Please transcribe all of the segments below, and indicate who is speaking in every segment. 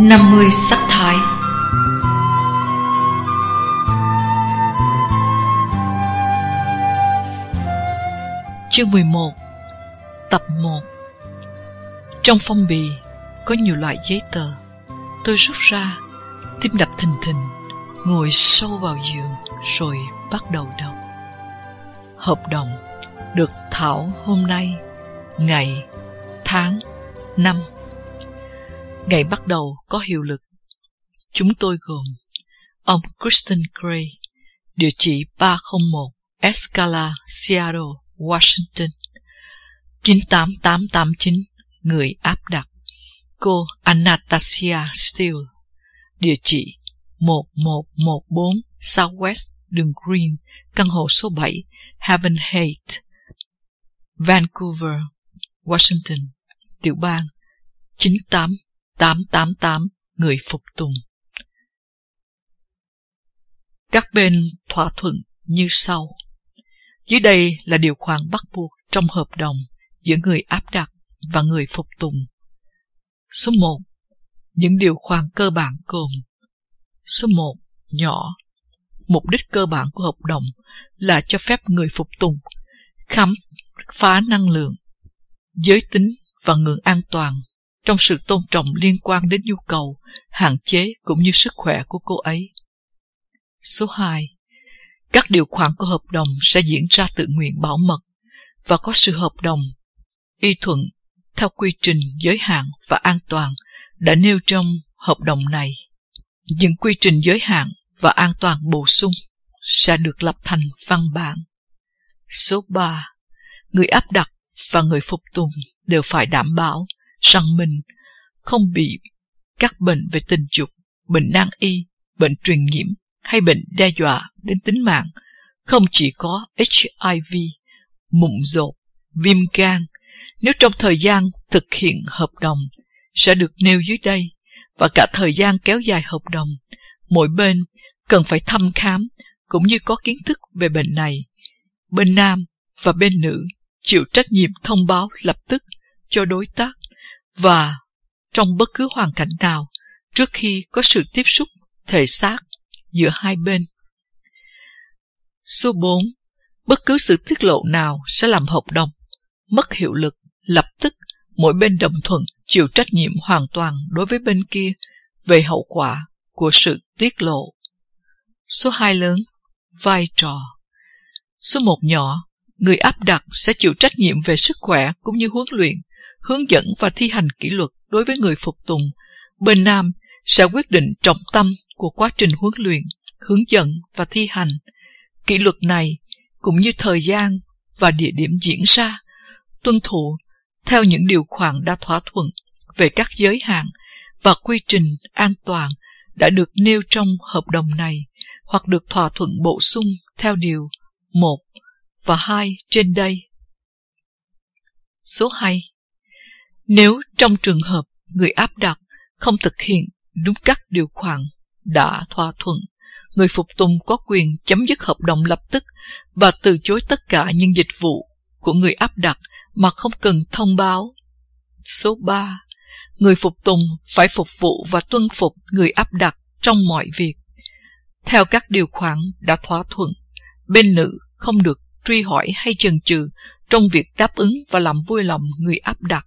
Speaker 1: 50 sắc thái. Chương 11 Tập 1 Trong phong bì có nhiều loại giấy tờ. Tôi rút ra, Tim đập thình thình, Ngồi sâu vào giường Rồi bắt đầu đọc. Hợp đồng Được thảo hôm nay, Ngày, Tháng, Năm. Ngày bắt đầu có hiệu lực. Chúng tôi gồm ông Kristen Gray, địa chỉ 301 Escala, Seattle, Washington, 98889, người áp đặt. Cô Anastasia Steele, địa chỉ 1114 Southwest đường Green, căn hộ số 7, Haven Heights, Vancouver, Washington, tiểu bang 98 888 người phục tùng. Các bên thỏa thuận như sau. Dưới đây là điều khoản bắt buộc trong hợp đồng giữa người áp đặt và người phục tùng. Số 1. Những điều khoản cơ bản gồm Số 1. Nhỏ Mục đích cơ bản của hợp đồng là cho phép người phục tùng khám phá năng lượng, giới tính và ngưỡng an toàn trong sự tôn trọng liên quan đến nhu cầu, hạn chế cũng như sức khỏe của cô ấy. Số 2. Các điều khoản của hợp đồng sẽ diễn ra tự nguyện bảo mật và có sự hợp đồng, y thuận theo quy trình giới hạn và an toàn đã nêu trong hợp đồng này. Những quy trình giới hạn và an toàn bổ sung sẽ được lập thành văn bản. Số 3. Người áp đặt và người phục tùng đều phải đảm bảo rằng mình không bị các bệnh về tình dục, bệnh nan y, bệnh truyền nhiễm hay bệnh đe dọa đến tính mạng, không chỉ có HIV, mụn rột, viêm gan, nếu trong thời gian thực hiện hợp đồng sẽ được nêu dưới đây và cả thời gian kéo dài hợp đồng, mỗi bên cần phải thăm khám cũng như có kiến thức về bệnh này. Bên nam và bên nữ chịu trách nhiệm thông báo lập tức cho đối tác và trong bất cứ hoàn cảnh nào trước khi có sự tiếp xúc thể xác giữa hai bên. Số 4. Bất cứ sự tiết lộ nào sẽ làm hợp đồng mất hiệu lực lập tức mỗi bên đồng thuận chịu trách nhiệm hoàn toàn đối với bên kia về hậu quả của sự tiết lộ. Số 2 lớn, vai trò. Số 1 nhỏ, người áp đặt sẽ chịu trách nhiệm về sức khỏe cũng như huấn luyện hướng dẫn và thi hành kỷ luật đối với người phục tùng, bên Nam sẽ quyết định trọng tâm của quá trình huấn luyện, hướng dẫn và thi hành. Kỷ luật này cũng như thời gian và địa điểm diễn ra, tuân thủ theo những điều khoản đã thỏa thuận về các giới hạn và quy trình an toàn đã được nêu trong hợp đồng này hoặc được thỏa thuận bổ sung theo điều 1 và 2 trên đây. Số 2 nếu trong trường hợp người áp đặt không thực hiện đúng các điều khoản đã thỏa thuận, người phục tùng có quyền chấm dứt hợp đồng lập tức và từ chối tất cả những dịch vụ của người áp đặt mà không cần thông báo. Số 3. Người phục tùng phải phục vụ và tuân phục người áp đặt trong mọi việc. Theo các điều khoản đã thỏa thuận, bên nữ không được truy hỏi hay chần chừ trong việc đáp ứng và làm vui lòng người áp đặt,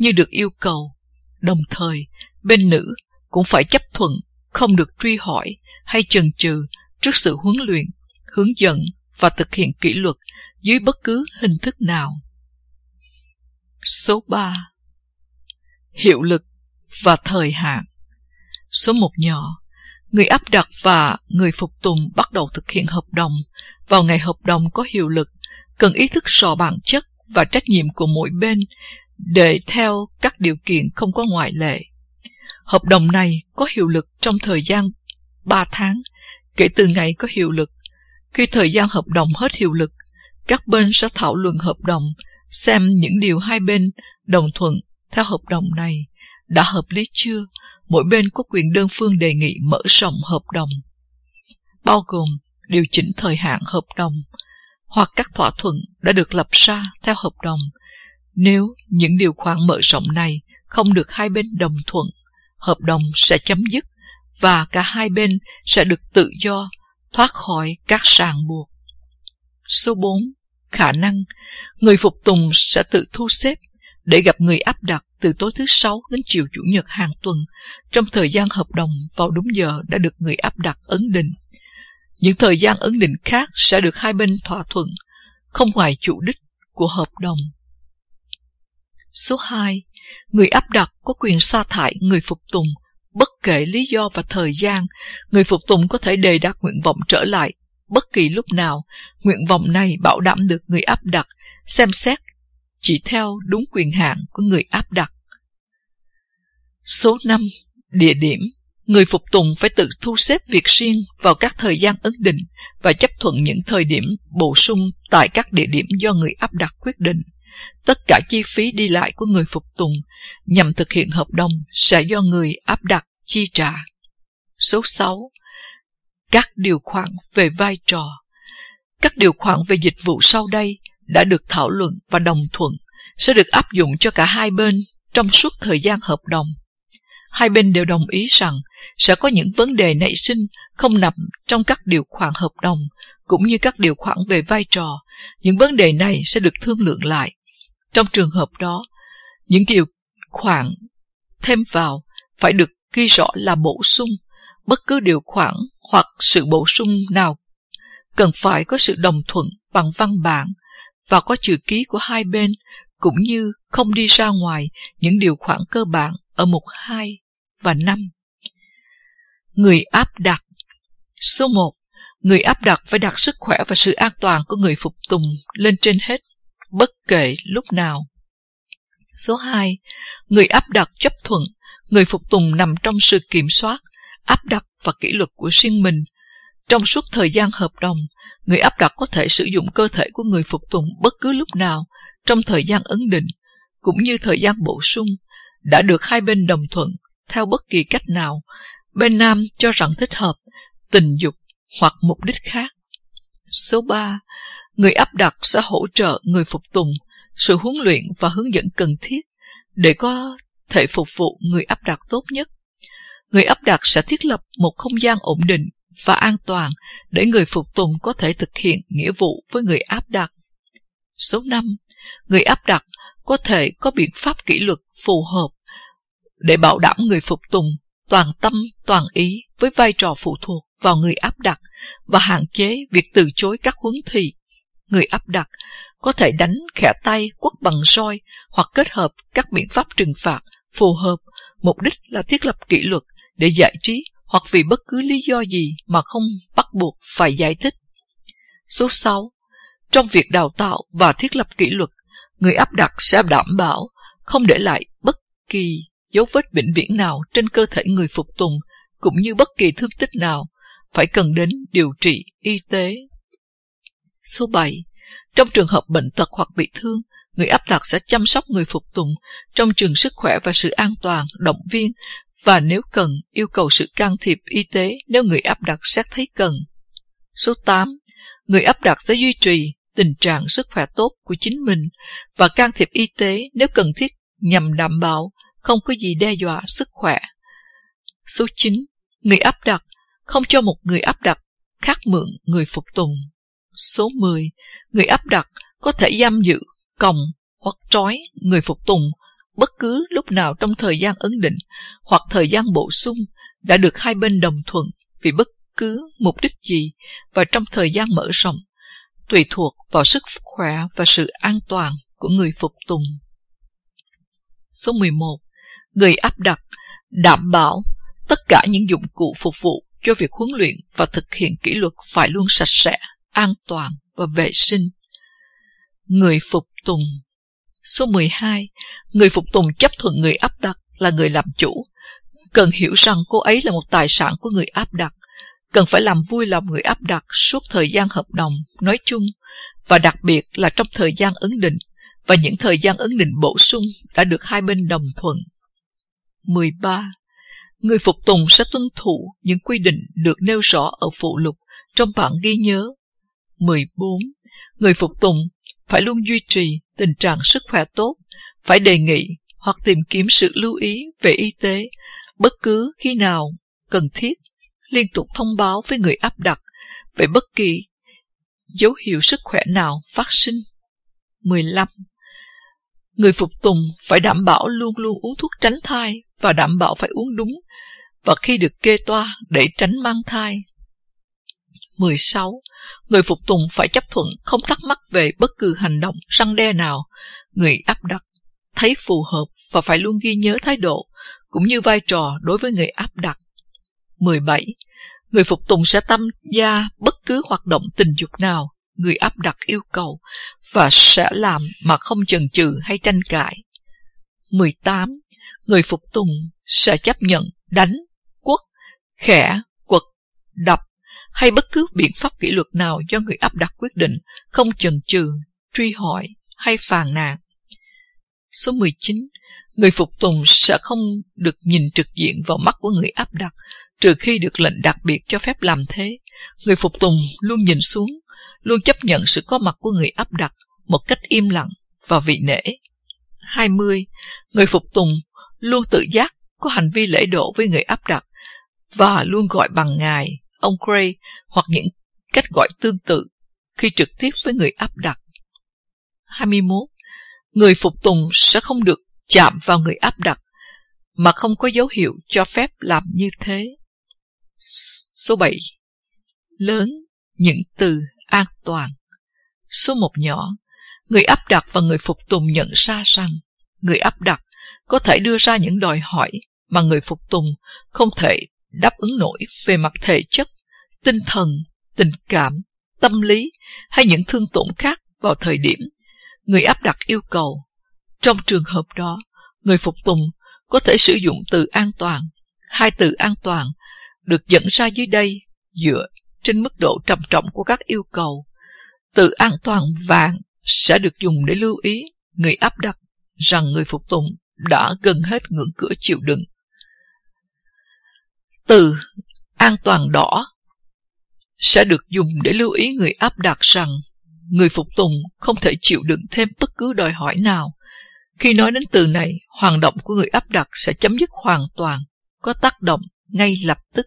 Speaker 1: như được yêu cầu. Đồng thời, bên nữ cũng phải chấp thuận không được truy hỏi hay chần chừ trước sự huấn luyện, hướng dẫn và thực hiện kỷ luật dưới bất cứ hình thức nào. Số 3 Hiệu lực và thời hạn Số 1 nhỏ Người áp đặt và người phục tùng bắt đầu thực hiện hợp đồng vào ngày hợp đồng có hiệu lực cần ý thức rõ bản chất và trách nhiệm của mỗi bên để theo các điều kiện không có ngoại lệ. Hợp đồng này có hiệu lực trong thời gian 3 tháng kể từ ngày có hiệu lực. Khi thời gian hợp đồng hết hiệu lực, các bên sẽ thảo luận hợp đồng, xem những điều hai bên đồng thuận theo hợp đồng này đã hợp lý chưa, mỗi bên có quyền đơn phương đề nghị mở rộng hợp đồng, bao gồm điều chỉnh thời hạn hợp đồng, hoặc các thỏa thuận đã được lập ra theo hợp đồng nếu những điều khoản mở rộng này không được hai bên đồng thuận, hợp đồng sẽ chấm dứt và cả hai bên sẽ được tự do thoát khỏi các ràng buộc. Số 4. Khả năng người phục tùng sẽ tự thu xếp để gặp người áp đặt từ tối thứ Sáu đến chiều Chủ nhật hàng tuần trong thời gian hợp đồng vào đúng giờ đã được người áp đặt ấn định. Những thời gian ấn định khác sẽ được hai bên thỏa thuận, không ngoài chủ đích của hợp đồng. Số 2. Người áp đặt có quyền sa thải người phục tùng bất kể lý do và thời gian, người phục tùng có thể đề đạt nguyện vọng trở lại bất kỳ lúc nào. Nguyện vọng này bảo đảm được người áp đặt xem xét chỉ theo đúng quyền hạn của người áp đặt. Số 5. Địa điểm Người phục tùng phải tự thu xếp việc riêng vào các thời gian ấn định và chấp thuận những thời điểm bổ sung tại các địa điểm do người áp đặt quyết định. Tất cả chi phí đi lại của người phục tùng nhằm thực hiện hợp đồng sẽ do người áp đặt chi trả. Số 6. Các điều khoản về vai trò Các điều khoản về dịch vụ sau đây đã được thảo luận và đồng thuận, sẽ được áp dụng cho cả hai bên trong suốt thời gian hợp đồng. Hai bên đều đồng ý rằng sẽ có những vấn đề nảy sinh không nằm trong các điều khoản hợp đồng, cũng như các điều khoản về vai trò. Những vấn đề này sẽ được thương lượng lại. Trong trường hợp đó, những điều khoản thêm vào phải được ghi rõ là bổ sung. Bất cứ điều khoản hoặc sự bổ sung nào cần phải có sự đồng thuận bằng văn bản và có chữ ký của hai bên cũng như không đi ra ngoài những điều khoản cơ bản ở mục 2 và 5. Người áp đặt Số 1. Người áp đặt phải đặt sức khỏe và sự an toàn của người phục tùng lên trên hết, bất kể lúc nào. Số 2. Người áp đặt chấp thuận, người phục tùng nằm trong sự kiểm soát, áp đặt và kỷ luật của riêng mình. Trong suốt thời gian hợp đồng, người áp đặt có thể sử dụng cơ thể của người phục tùng bất cứ lúc nào trong thời gian ấn định, cũng như thời gian bổ sung, đã được hai bên đồng thuận theo bất kỳ cách nào, bên nam cho rằng thích hợp, tình dục hoặc mục đích khác. Số 3. Người áp đặt sẽ hỗ trợ người phục tùng sự huấn luyện và hướng dẫn cần thiết để có thể phục vụ người áp đặt tốt nhất. Người áp đặt sẽ thiết lập một không gian ổn định và an toàn để người phục tùng có thể thực hiện nghĩa vụ với người áp đặt. Số 5. Người áp đặt có thể có biện pháp kỷ luật phù hợp để bảo đảm người phục tùng toàn tâm, toàn ý với vai trò phụ thuộc vào người áp đặt và hạn chế việc từ chối các huấn thị. Người áp đặt có thể đánh khẽ tay quất bằng roi hoặc kết hợp các biện pháp trừng phạt phù hợp, mục đích là thiết lập kỷ luật để giải trí hoặc vì bất cứ lý do gì mà không bắt buộc phải giải thích. Số 6. Trong việc đào tạo và thiết lập kỷ luật, người áp đặt sẽ đảm bảo không để lại bất kỳ dấu vết vĩnh viễn nào trên cơ thể người phục tùng, cũng như bất kỳ thương tích nào, phải cần đến điều trị y tế. Số 7. Trong trường hợp bệnh tật hoặc bị thương, người áp đặt sẽ chăm sóc người phục tùng trong trường sức khỏe và sự an toàn, động viên và nếu cần yêu cầu sự can thiệp y tế nếu người áp đặt xét thấy cần. Số 8. Người áp đặt sẽ duy trì tình trạng sức khỏe tốt của chính mình và can thiệp y tế nếu cần thiết nhằm đảm bảo không có gì đe dọa sức khỏe. Số 9. Người áp đặt không cho một người áp đặt khác mượn người phục tùng. Số 10. Người áp đặt có thể giam giữ, còng hoặc trói người phục tùng bất cứ lúc nào trong thời gian ấn định hoặc thời gian bổ sung đã được hai bên đồng thuận vì bất cứ mục đích gì và trong thời gian mở rộng, tùy thuộc vào sức khỏe và sự an toàn của người phục tùng. Số 11. Người áp đặt đảm bảo tất cả những dụng cụ phục vụ cho việc huấn luyện và thực hiện kỷ luật phải luôn sạch sẽ, an toàn và vệ sinh. Người phục tùng Số 12. Người phục tùng chấp thuận người áp đặt là người làm chủ. Cần hiểu rằng cô ấy là một tài sản của người áp đặt. Cần phải làm vui lòng người áp đặt suốt thời gian hợp đồng, nói chung, và đặc biệt là trong thời gian ấn định, và những thời gian ấn định bổ sung đã được hai bên đồng thuận. 13. Người phục tùng sẽ tuân thủ những quy định được nêu rõ ở phụ lục trong bản ghi nhớ. 14. Người phục tùng phải luôn duy trì tình trạng sức khỏe tốt, phải đề nghị hoặc tìm kiếm sự lưu ý về y tế bất cứ khi nào cần thiết, liên tục thông báo với người áp đặt về bất kỳ dấu hiệu sức khỏe nào phát sinh. 15. Người phục tùng phải đảm bảo luôn luôn uống thuốc tránh thai và đảm bảo phải uống đúng và khi được kê toa để tránh mang thai. 16. Người phục tùng phải chấp thuận không thắc mắc về bất cứ hành động răng đe nào người áp đặt thấy phù hợp và phải luôn ghi nhớ thái độ cũng như vai trò đối với người áp đặt. 17. Người phục tùng sẽ tham gia bất cứ hoạt động tình dục nào người áp đặt yêu cầu và sẽ làm mà không chần chừ hay tranh cãi. 18. Người phục tùng sẽ chấp nhận đánh, quất, khẽ, quật, đập hay bất cứ biện pháp kỷ luật nào do người áp đặt quyết định, không chần chừ, truy hỏi hay phàn nàn. Số 19. Người phục tùng sẽ không được nhìn trực diện vào mắt của người áp đặt, trừ khi được lệnh đặc biệt cho phép làm thế. Người phục tùng luôn nhìn xuống, luôn chấp nhận sự có mặt của người áp đặt một cách im lặng và vị nể. 20. Người phục tùng luôn tự giác có hành vi lễ độ với người áp đặt và luôn gọi bằng ngài, ông Gray hoặc những cách gọi tương tự khi trực tiếp với người áp đặt. 21. Người phục tùng sẽ không được chạm vào người áp đặt mà không có dấu hiệu cho phép làm như thế. Số 7. Lớn những từ an toàn. Số 1 nhỏ. Người áp đặt và người phục tùng nhận ra rằng người áp đặt có thể đưa ra những đòi hỏi mà người phục tùng không thể đáp ứng nổi về mặt thể chất, tinh thần, tình cảm, tâm lý hay những thương tổn khác vào thời điểm người áp đặt yêu cầu. Trong trường hợp đó, người phục tùng có thể sử dụng từ an toàn. Hai từ an toàn được dẫn ra dưới đây dựa trên mức độ trầm trọng của các yêu cầu. Từ an toàn vàng sẽ được dùng để lưu ý người áp đặt rằng người phục tùng đã gần hết ngưỡng cửa chịu đựng. Từ an toàn đỏ sẽ được dùng để lưu ý người áp đặt rằng người phục tùng không thể chịu đựng thêm bất cứ đòi hỏi nào. Khi nói đến từ này, hoạt động của người áp đặt sẽ chấm dứt hoàn toàn, có tác động ngay lập tức.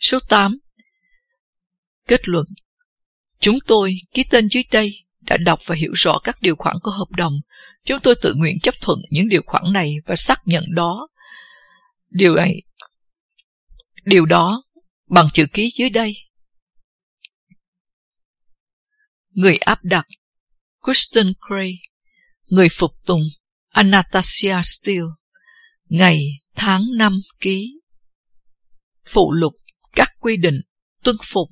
Speaker 1: Số 8. Kết luận Chúng tôi ký tên dưới đây đã đọc và hiểu rõ các điều khoản của hợp đồng. Chúng tôi tự nguyện chấp thuận những điều khoản này và xác nhận đó. Điều này, điều đó bằng chữ ký dưới đây. Người áp đặt Kristen Gray Người phục tùng Anastasia Steele Ngày, tháng, năm ký Phụ lục Các quy định Tuân phục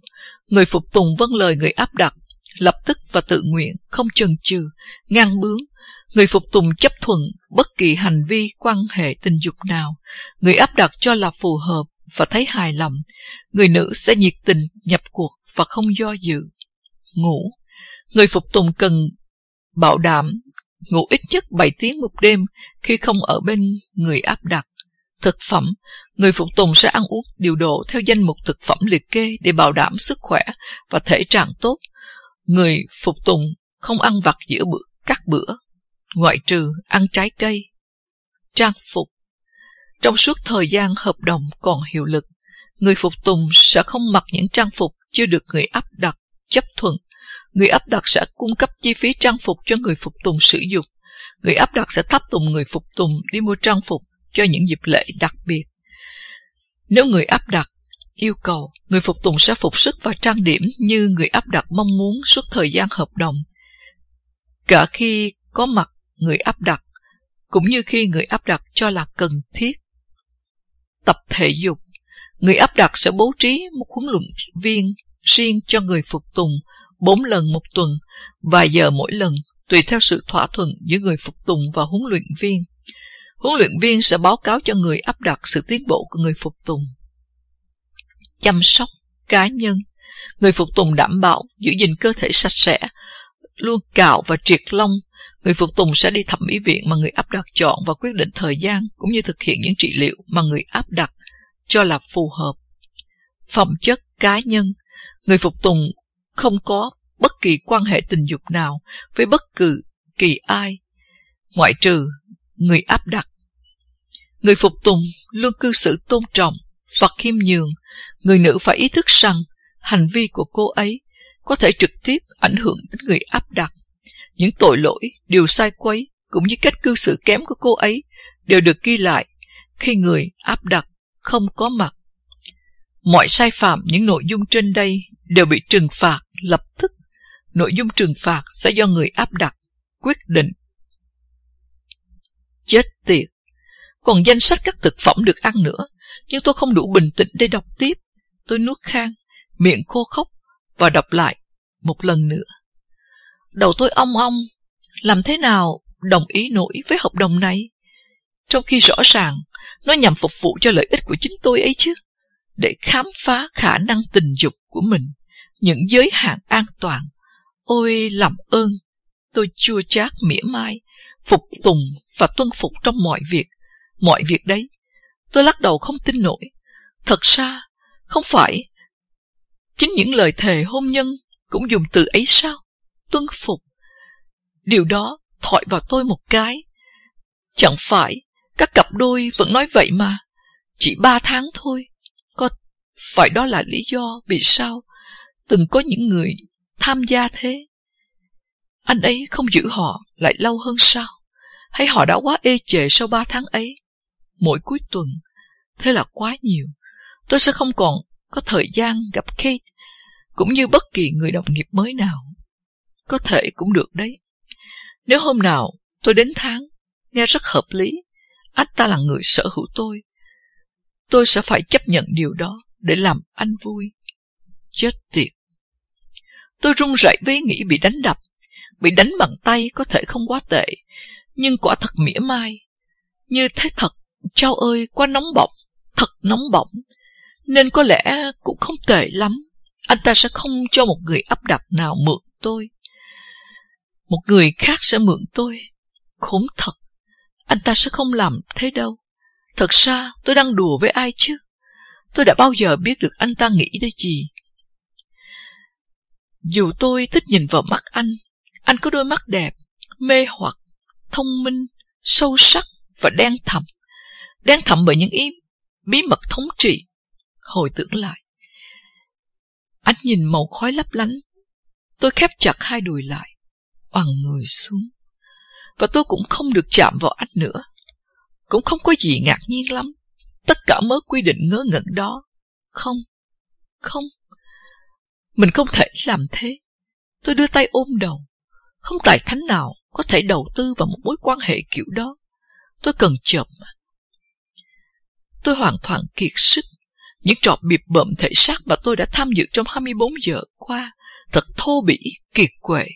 Speaker 1: Người phục tùng vâng lời người áp đặt Lập tức và tự nguyện Không chần chừ Ngang bướng Người phục tùng chấp thuận bất kỳ hành vi quan hệ tình dục nào, người áp đặt cho là phù hợp và thấy hài lòng, người nữ sẽ nhiệt tình nhập cuộc và không do dự. Ngủ Người phục tùng cần bảo đảm ngủ ít nhất 7 tiếng một đêm khi không ở bên người áp đặt. Thực phẩm, người phục tùng sẽ ăn uống điều độ theo danh mục thực phẩm liệt kê để bảo đảm sức khỏe và thể trạng tốt. Người phục tùng không ăn vặt giữa bữa, các bữa, ngoại trừ ăn trái cây. Trang phục trong suốt thời gian hợp đồng còn hiệu lực, người phục tùng sẽ không mặc những trang phục chưa được người áp đặt chấp thuận Người áp đặt sẽ cung cấp chi phí trang phục cho người phục tùng sử dụng. Người áp đặt sẽ thắp tùng người phục tùng đi mua trang phục cho những dịp lễ đặc biệt. Nếu người áp đặt yêu cầu, người phục tùng sẽ phục sức và trang điểm như người áp đặt mong muốn suốt thời gian hợp đồng. Cả khi có mặt người áp đặt, cũng như khi người áp đặt cho là cần thiết. Tập thể dục Người áp đặt sẽ bố trí một huấn luyện viên riêng cho người phục tùng 4 lần một tuần, vài giờ mỗi lần, tùy theo sự thỏa thuận giữa người phục tùng và huấn luyện viên. Huấn luyện viên sẽ báo cáo cho người áp đặt sự tiến bộ của người phục tùng. Chăm sóc cá nhân Người phục tùng đảm bảo giữ gìn cơ thể sạch sẽ, luôn cạo và triệt lông. Người phục tùng sẽ đi thẩm mỹ viện mà người áp đặt chọn và quyết định thời gian cũng như thực hiện những trị liệu mà người áp đặt cho là phù hợp. Phẩm chất cá nhân Người phục tùng không có bất kỳ quan hệ tình dục nào với bất cứ kỳ ai, ngoại trừ người áp đặt. Người phục tùng luôn cư xử tôn trọng và khiêm nhường. Người nữ phải ý thức rằng hành vi của cô ấy có thể trực tiếp ảnh hưởng đến người áp đặt. Những tội lỗi, điều sai quấy cũng như cách cư xử kém của cô ấy đều được ghi lại khi người áp đặt không có mặt. Mọi sai phạm những nội dung trên đây đều bị trừng phạt lập tức. Nội dung trừng phạt sẽ do người áp đặt quyết định. Chết tiệt! Còn danh sách các thực phẩm được ăn nữa, nhưng tôi không đủ bình tĩnh để đọc tiếp. Tôi nuốt khang, miệng khô khốc và đọc lại một lần nữa. Đầu tôi ong ong, làm thế nào đồng ý nổi với hợp đồng này? Trong khi rõ ràng nó nhằm phục vụ cho lợi ích của chính tôi ấy chứ, để khám phá khả năng tình dục của mình, những giới hạn an toàn. Ôi làm ơn, tôi chua chát mỉa mai, phục tùng và tuân phục trong mọi việc. Mọi việc đấy, tôi lắc đầu không tin nổi. Thật ra, không phải chính những lời thề hôn nhân cũng dùng từ ấy sao? Tuân phục. Điều đó thọi vào tôi một cái. Chẳng phải các cặp đôi vẫn nói vậy mà. Chỉ ba tháng thôi. Có phải đó là lý do vì sao từng có những người tham gia thế? Anh ấy không giữ họ lại lâu hơn sao? Hay họ đã quá ê chề sau ba tháng ấy? Mỗi cuối tuần, thế là quá nhiều. Tôi sẽ không còn có thời gian gặp Kate, cũng như bất kỳ người đồng nghiệp mới nào. Có thể cũng được đấy. Nếu hôm nào tôi đến tháng, nghe rất hợp lý, anh ta là người sở hữu tôi. Tôi sẽ phải chấp nhận điều đó để làm anh vui. Chết tiệt. Tôi run rẩy với nghĩ bị đánh đập. Bị đánh bằng tay có thể không quá tệ, nhưng quả thật mỉa mai. Như thế thật, chao ơi, quá nóng bỏng, thật nóng bỏng. Nên có lẽ cũng không tệ lắm. Anh ta sẽ không cho một người áp đặt nào mượn tôi. Một người khác sẽ mượn tôi. Khốn thật. Anh ta sẽ không làm thế đâu. Thật ra tôi đang đùa với ai chứ? Tôi đã bao giờ biết được anh ta nghĩ đến gì? Dù tôi thích nhìn vào mắt anh, anh có đôi mắt đẹp, mê hoặc, thông minh, sâu sắc và đen thẳm. Đen thẳm bởi những ý bí mật thống trị. Hồi tưởng lại. Anh nhìn màu khói lấp lánh. Tôi khép chặt hai đùi lại, oằn người xuống và tôi cũng không được chạm vào anh nữa. Cũng không có gì ngạc nhiên lắm. Tất cả mớ quy định ngớ ngẩn đó. Không, không. Mình không thể làm thế. Tôi đưa tay ôm đầu. Không tài thánh nào có thể đầu tư vào một mối quan hệ kiểu đó. Tôi cần chợp mà. Tôi hoàn toàn kiệt sức. Những trò bịp bợm thể xác mà tôi đã tham dự trong 24 giờ qua thật thô bỉ, kiệt quệ.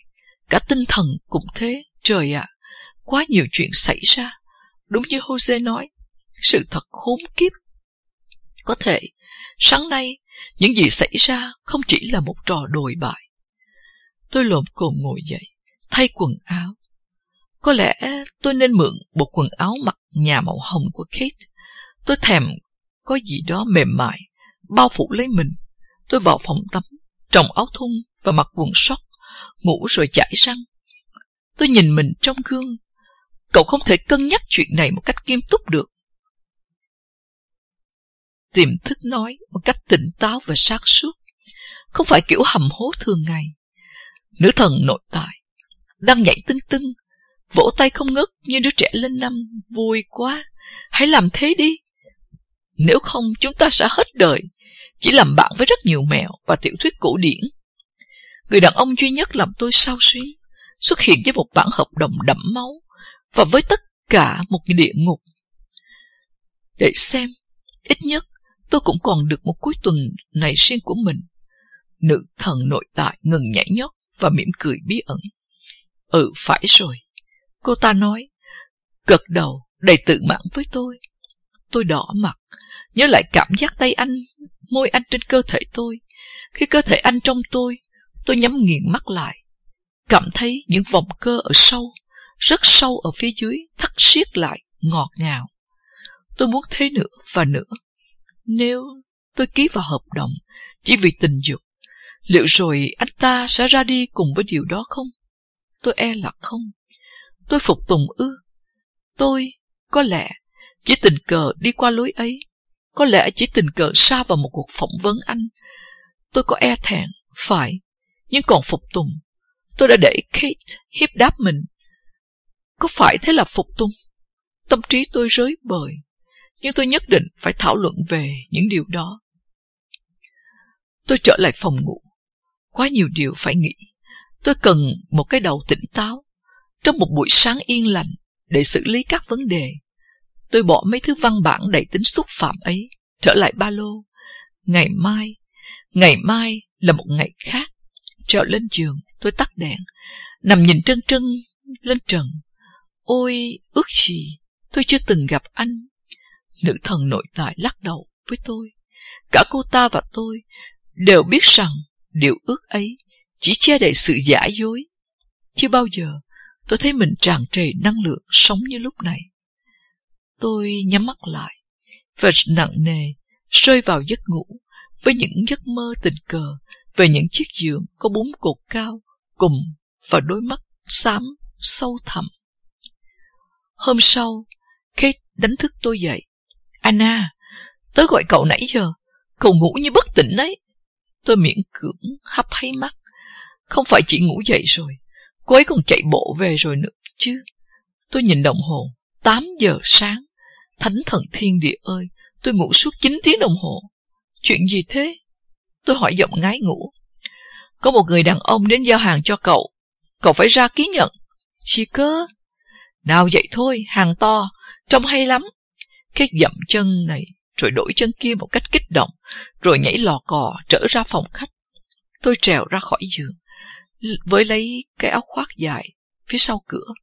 Speaker 1: Cả tinh thần cũng thế, trời ạ. À, Quá nhiều chuyện xảy ra. Đúng như Jose nói, sự thật khốn kiếp. Có thể, sáng nay, những gì xảy ra không chỉ là một trò đồi bại. Tôi lồm cồm ngồi dậy, thay quần áo. Có lẽ tôi nên mượn bộ quần áo mặc nhà màu hồng của Kate. Tôi thèm có gì đó mềm mại, bao phủ lấy mình. Tôi vào phòng tắm, trồng áo thun và mặc quần sóc, ngủ rồi chải răng. Tôi nhìn mình trong gương Cậu không thể cân nhắc chuyện này một cách nghiêm túc được. Tiềm thức nói một cách tỉnh táo và sáng suốt, không phải kiểu hầm hố thường ngày. Nữ thần nội tại, đang nhảy tưng tưng, vỗ tay không ngớt như đứa trẻ lên năm, vui quá, hãy làm thế đi. Nếu không chúng ta sẽ hết đời, chỉ làm bạn với rất nhiều mèo và tiểu thuyết cổ điển. Người đàn ông duy nhất làm tôi sao suy xuất hiện với một bản hợp đồng đẫm máu, và với tất cả một địa ngục. Để xem, ít nhất tôi cũng còn được một cuối tuần này riêng của mình. Nữ thần nội tại ngừng nhảy nhót và mỉm cười bí ẩn. Ừ, phải rồi. Cô ta nói, gật đầu, đầy tự mãn với tôi. Tôi đỏ mặt, nhớ lại cảm giác tay anh, môi anh trên cơ thể tôi. Khi cơ thể anh trong tôi, tôi nhắm nghiền mắt lại. Cảm thấy những vòng cơ ở sâu, rất sâu ở phía dưới, thắt siết lại, ngọt ngào. Tôi muốn thế nữa và nữa. Nếu tôi ký vào hợp đồng chỉ vì tình dục, liệu rồi anh ta sẽ ra đi cùng với điều đó không? Tôi e là không. Tôi phục tùng ư. Tôi, có lẽ, Chỉ tình cờ đi qua lối ấy. Có lẽ chỉ tình cờ sa vào một cuộc phỏng vấn anh. Tôi có e thẹn, phải, nhưng còn phục tùng. Tôi đã để Kate hiếp đáp mình. Có phải thế là phục tùng? Tâm trí tôi rối bời, nhưng tôi nhất định phải thảo luận về những điều đó. Tôi trở lại phòng ngủ. Quá nhiều điều phải nghĩ. Tôi cần một cái đầu tỉnh táo. Trong một buổi sáng yên lành để xử lý các vấn đề. Tôi bỏ mấy thứ văn bản đầy tính xúc phạm ấy, trở lại ba lô. Ngày mai, ngày mai là một ngày khác. Trèo lên giường, tôi tắt đèn, nằm nhìn trân trân lên trần. Ôi, ước gì tôi chưa từng gặp anh. Nữ thần nội tại lắc đầu với tôi. Cả cô ta và tôi đều biết rằng điều ước ấy chỉ che đậy sự giả dối. Chưa bao giờ tôi thấy mình tràn trề năng lượng sống như lúc này. Tôi nhắm mắt lại và nặng nề rơi vào giấc ngủ với những giấc mơ tình cờ về những chiếc giường có bốn cột cao cùng và đôi mắt xám sâu thẳm. Hôm sau, Kate đánh thức tôi dậy. Anna, tớ gọi cậu nãy giờ, cậu ngủ như bất tỉnh đấy. Tôi miễn cưỡng hấp hay mắt. Không phải chỉ ngủ dậy rồi, cô ấy còn chạy bộ về rồi nữa chứ. Tôi nhìn đồng hồ, 8 giờ sáng. Thánh thần thiên địa ơi, tôi ngủ suốt 9 tiếng đồng hồ. Chuyện gì thế? Tôi hỏi giọng ngái ngủ. Có một người đàn ông đến giao hàng cho cậu. Cậu phải ra ký nhận. Chỉ cơ. Nào vậy thôi, hàng to, trông hay lắm. Cái dậm chân này, rồi đổi chân kia một cách kích động, rồi nhảy lò cò trở ra phòng khách. Tôi trèo ra khỏi giường, với lấy cái áo khoác dài, phía sau cửa,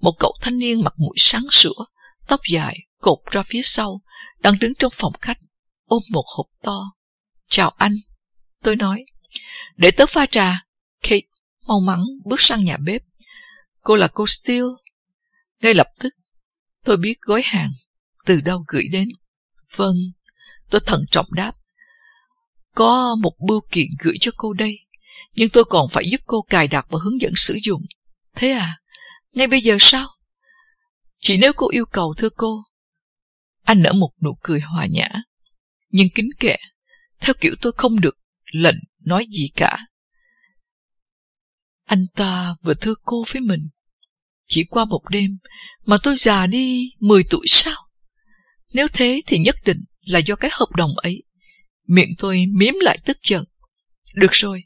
Speaker 1: một cậu thanh niên mặt mũi sáng sủa, tóc dài, cột ra phía sau, đang đứng trong phòng khách, ôm một hộp to. Chào anh, tôi nói. Để tớ pha trà. Kate mau mắn bước sang nhà bếp. Cô là cô Steele. Ngay lập tức, tôi biết gói hàng từ đâu gửi đến. Vâng, tôi thận trọng đáp. Có một bưu kiện gửi cho cô đây, nhưng tôi còn phải giúp cô cài đặt và hướng dẫn sử dụng. Thế à? Ngay bây giờ sao? Chỉ nếu cô yêu cầu thưa cô. Anh nở một nụ cười hòa nhã, nhưng kính kệ, theo kiểu tôi không được lệnh nói gì cả. Anh ta vừa thưa cô với mình. Chỉ qua một đêm mà tôi già đi 10 tuổi sao? Nếu thế thì nhất định là do cái hợp đồng ấy. Miệng tôi miếm lại tức giận. Được rồi,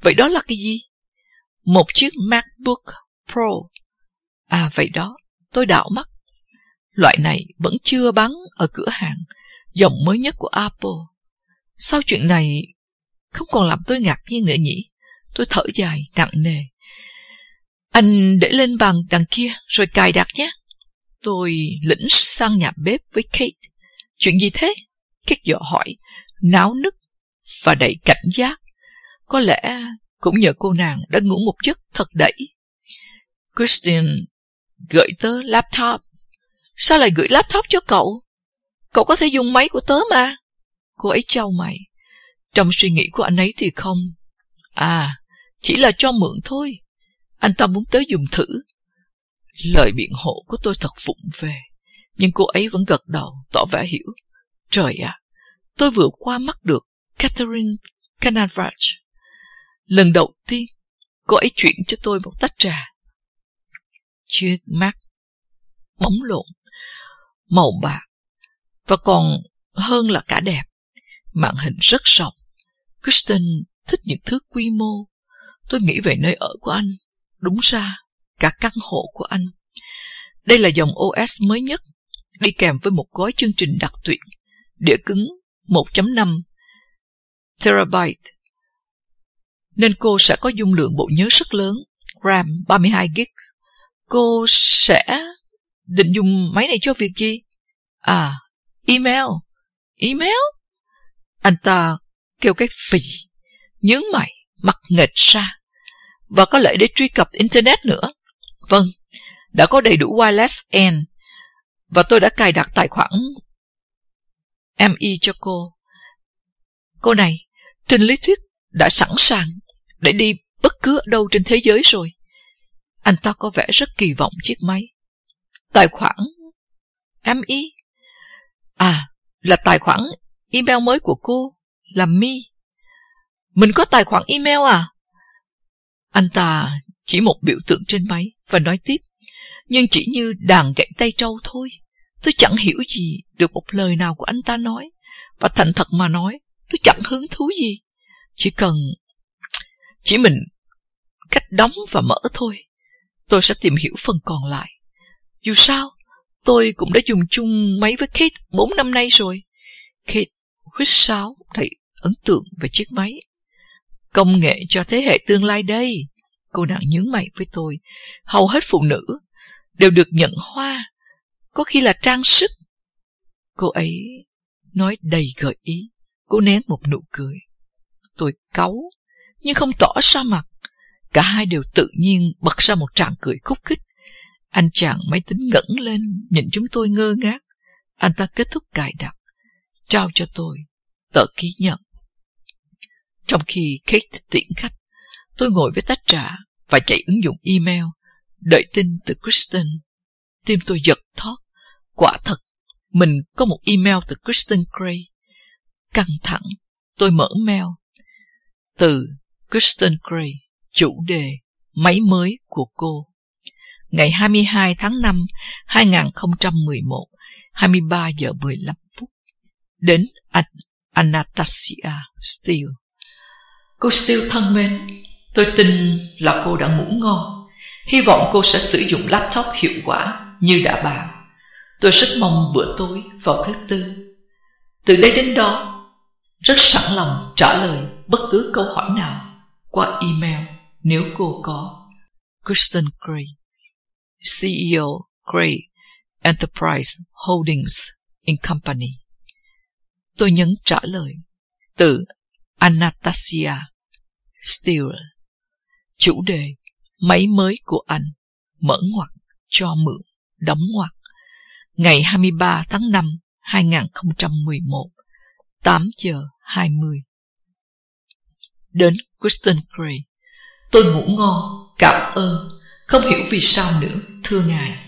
Speaker 1: vậy đó là cái gì? Một chiếc MacBook Pro. À vậy đó, tôi đảo mắt. Loại này vẫn chưa bán ở cửa hàng, dòng mới nhất của Apple. Sao chuyện này không còn làm tôi ngạc nhiên nữa nhỉ? Tôi thở dài, nặng nề. Anh để lên bàn đằng kia rồi cài đặt nhé. Tôi lĩnh sang nhà bếp với Kate. Chuyện gì thế? Kate dọ hỏi, náo nức và đầy cảnh giác. Có lẽ cũng nhờ cô nàng đã ngủ một giấc thật đẩy. Christian gửi tớ laptop. Sao lại gửi laptop cho cậu? Cậu có thể dùng máy của tớ mà. Cô ấy trao mày. Trong suy nghĩ của anh ấy thì không. À, chỉ là cho mượn thôi. Anh ta muốn tới dùng thử. Lời biện hộ của tôi thật vụng về, nhưng cô ấy vẫn gật đầu, tỏ vẻ hiểu. Trời ạ, tôi vừa qua mắt được Catherine Canavrach. Lần đầu tiên, cô ấy chuyển cho tôi một tách trà. Chiếc mắt, bóng lộn, màu bạc, và còn hơn là cả đẹp. Màn hình rất rộng. Kristen thích những thứ quy mô. Tôi nghĩ về nơi ở của anh. Đúng ra, cả căn hộ của anh. Đây là dòng OS mới nhất, đi kèm với một gói chương trình đặc tuyệt, đĩa cứng 1.5 terabyte. Nên cô sẽ có dung lượng bộ nhớ rất lớn, RAM 32 GB. Cô sẽ định dùng máy này cho việc gì? À, email. Email? Anh ta kêu cái phì, nhướng mày, mặt nghệch ra. Và có lợi để truy cập Internet nữa. Vâng, đã có đầy đủ wireless N. Và tôi đã cài đặt tài khoản ME cho cô. Cô này, trên lý thuyết đã sẵn sàng để đi bất cứ ở đâu trên thế giới rồi. Anh ta có vẻ rất kỳ vọng chiếc máy. Tài khoản ME À, là tài khoản email mới của cô, là Mi. Mình có tài khoản email à? Anh ta chỉ một biểu tượng trên máy và nói tiếp, nhưng chỉ như đàn gãy tay trâu thôi. Tôi chẳng hiểu gì được một lời nào của anh ta nói, và thành thật mà nói, tôi chẳng hứng thú gì. Chỉ cần... Chỉ mình cách đóng và mở thôi. Tôi sẽ tìm hiểu phần còn lại. Dù sao, tôi cũng đã dùng chung máy với Kate 4 năm nay rồi. Kate huyết sáo đầy ấn tượng về chiếc máy. Công nghệ cho thế hệ tương lai đây. Cô nàng nhướng mày với tôi. Hầu hết phụ nữ đều được nhận hoa. Có khi là trang sức. Cô ấy nói đầy gợi ý. Cô nén một nụ cười. Tôi cáu, nhưng không tỏ ra mặt. Cả hai đều tự nhiên bật ra một tràng cười khúc khích. Anh chàng máy tính ngẩng lên, nhìn chúng tôi ngơ ngác. Anh ta kết thúc cài đặt, trao cho tôi, tờ ký nhận. Trong khi Kate tiễn khách, tôi ngồi với tách trà và chạy ứng dụng email, đợi tin từ Kristen. Tim tôi giật thót. Quả thật, mình có một email từ Kristen Gray. Căng thẳng, tôi mở mail. Từ Kristen Gray, chủ đề Máy mới của cô. Ngày 22 tháng 5, 2011, 23 giờ 15 phút. Đến Anastasia Steele. Cô siêu thân mến, tôi tin là cô đã ngủ ngon. Hy vọng cô sẽ sử dụng laptop hiệu quả như đã bàn. Tôi rất mong bữa tối vào thứ tư. Từ đây đến đó, rất sẵn lòng trả lời bất cứ câu hỏi nào qua email nếu cô có. Kristen Gray, CEO Gray Enterprise Holdings in Company. Tôi nhấn trả lời từ Anastasia Steel. Chủ đề Máy mới của anh mở ngoặt cho mượn đóng ngoặt ngày 23 tháng 5 2011 8 giờ 20 Đến Kristen Gray. Tôi ngủ ngon, cảm ơn. Không hiểu vì sao nữa, thưa ngài.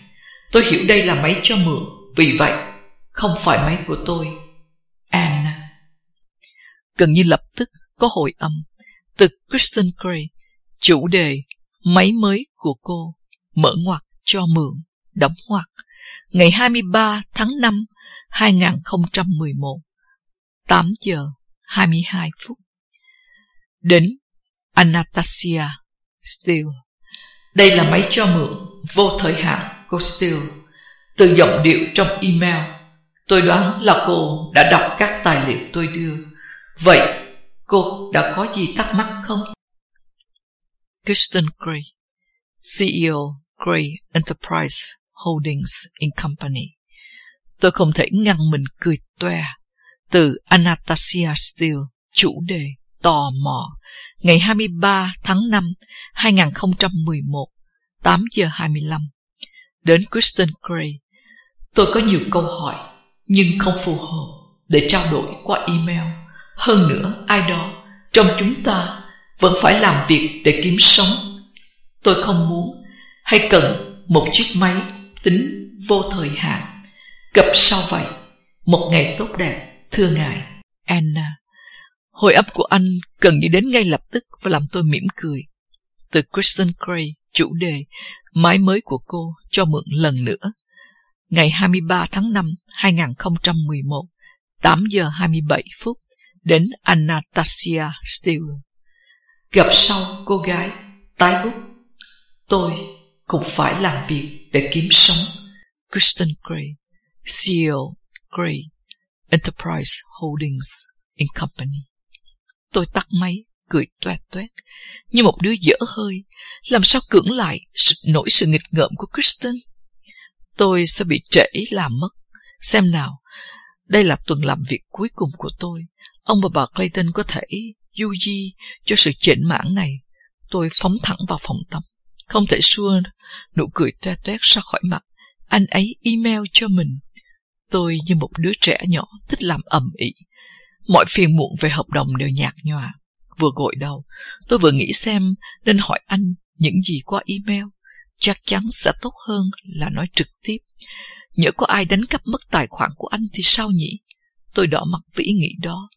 Speaker 1: Tôi hiểu đây là máy cho mượn Vì vậy, không phải máy của tôi. Anna. Gần như lập tức có hồi âm. Từ Kristen Gray Chủ đề Máy mới của cô Mở ngoặc cho mượn Đóng ngoặc Ngày 23 tháng 5 2011 8 giờ 22 phút. Đến Anastasia Steele. Đây là máy cho mượn vô thời hạn của Steele. Từ giọng điệu trong email, tôi đoán là cô đã đọc các tài liệu tôi đưa. Vậy, cô đã có gì thắc mắc không? Kristen Gray, CEO Gray Enterprise Holdings in Company. Tôi không thể ngăn mình cười toe từ Anastasia Steele, chủ đề Tò mò, ngày 23 tháng 5, 2011, 8 giờ 25. Đến Kristen Gray, tôi có nhiều câu hỏi, nhưng không phù hợp để trao đổi qua email. Hơn nữa, ai đó trong chúng ta vẫn phải làm việc để kiếm sống. Tôi không muốn hay cần một chiếc máy tính vô thời hạn. Gặp sau vậy, một ngày tốt đẹp Thưa ngài, Anna, hồi ấp của anh cần đi đến ngay lập tức và làm tôi mỉm cười. Từ Kristen Gray, chủ đề Mái mới của cô cho mượn lần nữa. Ngày 23 tháng 5, 2011, 8 giờ 27 phút, đến Anastasia Steele. Gặp sau cô gái, tái bút. Tôi cũng phải làm việc để kiếm sống. Kristen Gray, CEO Gray Enterprise Holdings in Company. Tôi tắt máy, cười toét toét, như một đứa dở hơi, làm sao cưỡng lại nỗi sự nghịch ngợm của Kristen. Tôi sẽ bị trễ làm mất. Xem nào, đây là tuần làm việc cuối cùng của tôi. Ông và bà Clayton có thể du di cho sự chỉnh mãn này. Tôi phóng thẳng vào phòng tắm. Không thể xua nụ cười toe toét ra khỏi mặt. Anh ấy email cho mình. Tôi như một đứa trẻ nhỏ thích làm ầm ĩ. Mọi phiền muộn về hợp đồng đều nhạt nhòa. Vừa gội đầu, tôi vừa nghĩ xem nên hỏi anh những gì qua email. Chắc chắn sẽ tốt hơn là nói trực tiếp. Nhớ có ai đánh cắp mất tài khoản của anh thì sao nhỉ? Tôi đỏ mặt vĩ ý nghĩ đó.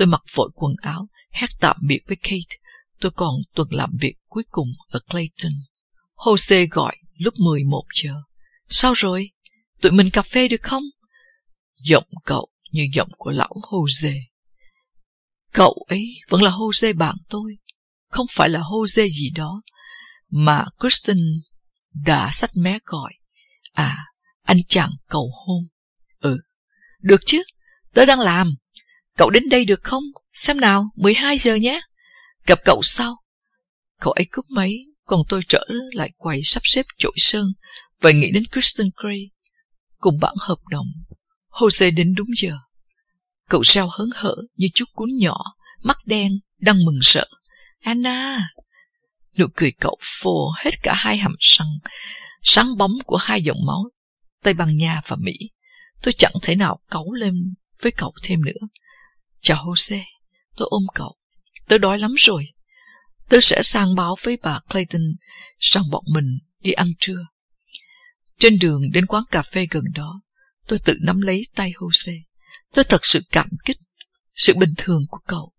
Speaker 1: Tôi mặc vội quần áo, hét tạm biệt với Kate. Tôi còn tuần làm việc cuối cùng ở Clayton. Jose gọi lúc 11 giờ. Sao rồi? Tụi mình cà phê được không? Giọng cậu như giọng của lão Jose. Cậu ấy vẫn là Jose bạn tôi, không phải là Jose gì đó, mà Kristen đã sách mé gọi. À, anh chàng cầu hôn. Ừ, được chứ, tớ đang làm. Cậu đến đây được không? Xem nào, 12 giờ nhé. Gặp cậu sau. Cậu ấy cúp máy, còn tôi trở lại quầy sắp xếp chổi sơn và nghĩ đến Kristen Gray cùng bản hợp đồng. Jose đến đúng giờ. Cậu sao hớn hở như chút cuốn nhỏ, mắt đen, đang mừng sợ. Anna! Nụ cười cậu phô hết cả hai hàm răng, sáng bóng của hai dòng máu, Tây Ban Nha và Mỹ. Tôi chẳng thể nào cấu lên với cậu thêm nữa. Chào Jose, tôi ôm cậu. Tớ đói lắm rồi. Tớ sẽ sang báo với bà Clayton rằng bọn mình đi ăn trưa. Trên đường đến quán cà phê gần đó, tôi tự nắm lấy tay Jose. Tôi thật sự cảm kích sự bình thường của cậu.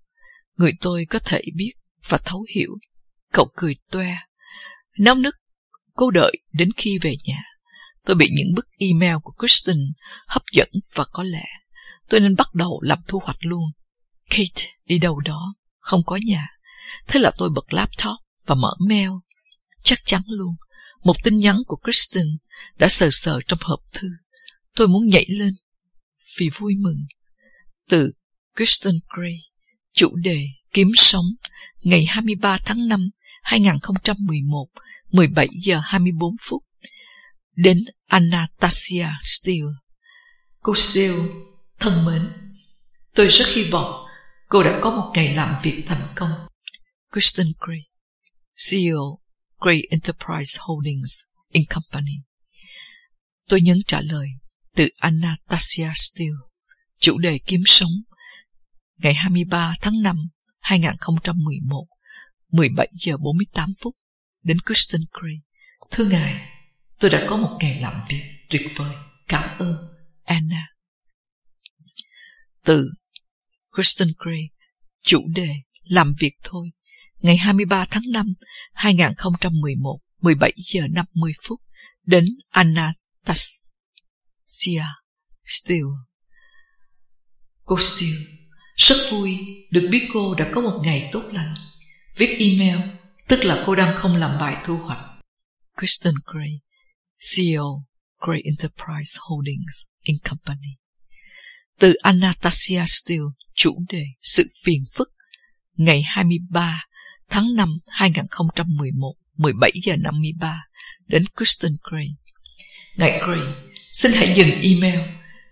Speaker 1: Người tôi có thể biết và thấu hiểu. Cậu cười toe. Náo nức, cố đợi đến khi về nhà. Tôi bị những bức email của Kristen hấp dẫn và có lẽ tôi nên bắt đầu làm thu hoạch luôn. Kate đi đâu đó, không có nhà. Thế là tôi bật laptop và mở mail. Chắc chắn luôn, một tin nhắn của Kristen đã sờ sờ trong hộp thư. Tôi muốn nhảy lên vì vui mừng. Từ Kristen Gray, chủ đề Kiếm sống, ngày 23 tháng 5, 2011, 17 giờ 24 phút. Đến Anastasia Steele. Cô Steele, thân mến, tôi rất hy vọng cô đã có một ngày làm việc thành công. Kristen Gray, CEO Gray Enterprise Holdings in Company. Tôi nhấn trả lời từ Anastasia Steele, chủ đề kiếm sống, ngày 23 tháng 5, 2011, 17 giờ 48 phút, đến Kristen Gray. Thưa ngài, tôi đã có một ngày làm việc tuyệt vời. Cảm ơn, Anna. Từ Kristen Gray, chủ đề làm việc thôi, ngày 23 tháng 5, 2011, 17 giờ 50 phút, đến Anastasia Steele. Cô Steele, rất vui được biết cô đã có một ngày tốt lành. Viết email, tức là cô đang không làm bài thu hoạch. Kristen Gray, CEO, Gray Enterprise Holdings in Company. Từ Anastasia Steele, chủ đề sự phiền phức, ngày 23 tháng 5 2011, 17 giờ 53, đến Kristen Gray. Ngài Gray, Xin hãy dừng email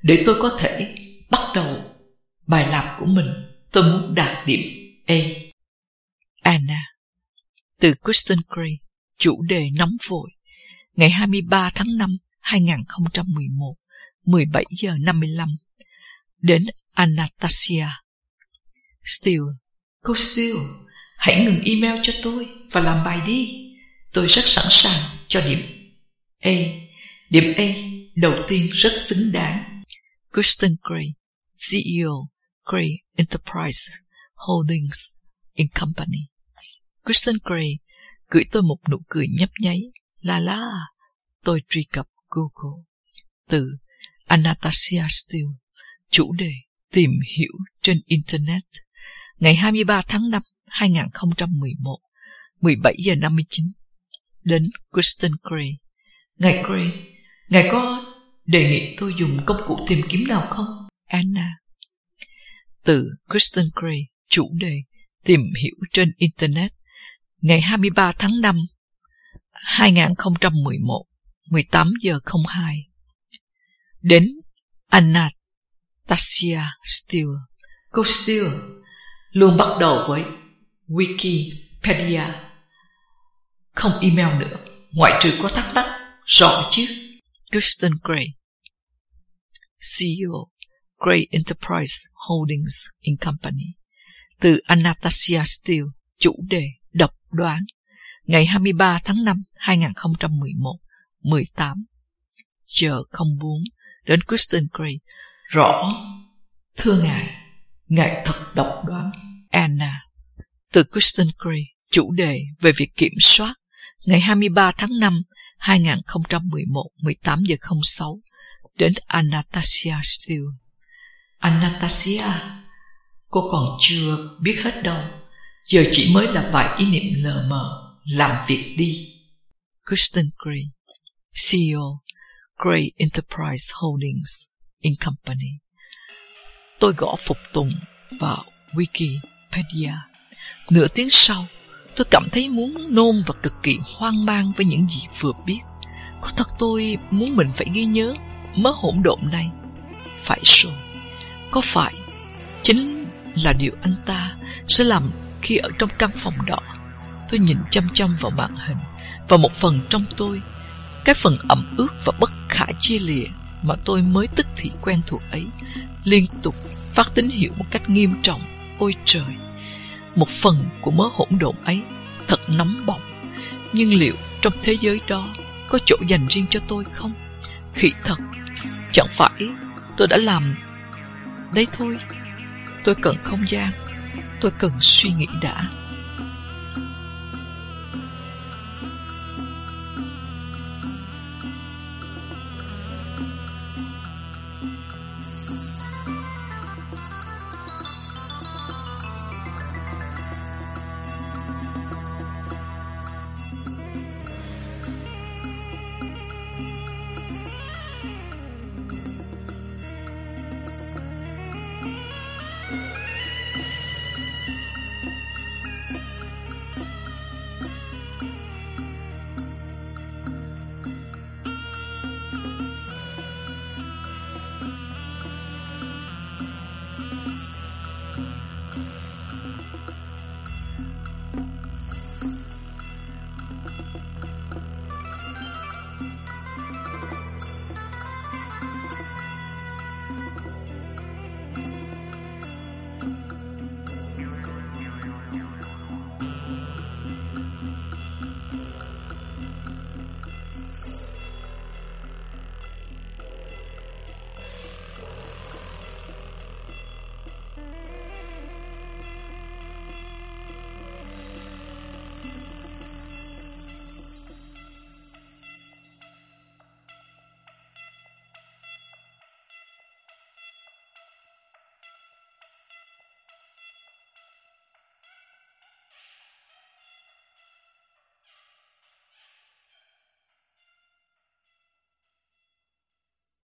Speaker 1: để tôi có thể bắt đầu bài làm của mình. Tôi muốn đạt điểm A. Anna Từ Kristen Gray Chủ đề nóng vội Ngày 23 tháng 5 2011 17 giờ 55 Đến Anastasia Steele Cô Steele Hãy ngừng email cho tôi và làm bài đi. Tôi rất sẵn sàng cho điểm A. Điểm A đầu tiên rất xứng đáng. Kristen Gray, CEO, Gray Enterprise Holdings in Company. Kristen Gray gửi tôi một nụ cười nhấp nháy. La la, tôi truy cập Google. Từ Anastasia Steele, chủ đề tìm hiểu trên Internet. Ngày 23 tháng 5, 2011, 17 giờ 59. Đến Kristen Gray. Ngài Gray, Ngài có đề nghị tôi dùng công cụ tìm kiếm nào không? Anna Từ Kristen Gray, chủ đề Tìm hiểu trên Internet Ngày 23 tháng 5 2011 18 giờ 02 Đến anna Anastasia Steele. Cô Steele luôn bắt đầu với Wikipedia. Không email nữa. Ngoại trừ có thắc mắc Rõ chứ. Kristen Gray, CEO, Gray Enterprise Holdings in Company, từ Anastasia Steele, chủ đề độc đoán, ngày 23 tháng 5 2011, 18 giờ không muốn đến Kristen Gray. Rõ, thưa ngài, ngài thật độc đoán. Anna, từ Kristen Gray, chủ đề về việc kiểm soát, ngày 23 tháng 5, 2011, 18 giờ 06, đến Anastasia Steele. Anastasia, cô còn chưa biết hết đâu. Giờ chỉ mới là vài ý niệm lờ mờ. Làm việc đi. Kristen Gray, CEO, Gray Enterprise Holdings in Company. Tôi gõ phục tùng vào Wikipedia. Nửa tiếng sau, tôi cảm thấy muốn nôn và cực kỳ hoang mang với những gì vừa biết. Có thật tôi muốn mình phải ghi nhớ mớ hỗn độn này. Phải rồi, có phải chính là điều anh ta sẽ làm khi ở trong căn phòng đỏ? Tôi nhìn chăm chăm vào màn hình và một phần trong tôi, cái phần ẩm ướt và bất khả chia lìa mà tôi mới tức thì quen thuộc ấy, liên tục phát tín hiệu một cách nghiêm trọng. Ôi trời! Một phần của mớ hỗn độn ấy thật nóng bỏng. Nhưng liệu trong thế giới đó có chỗ dành riêng cho tôi không? Khỉ thật! Chẳng phải tôi đã làm đấy thôi. Tôi cần không gian. Tôi cần suy nghĩ đã.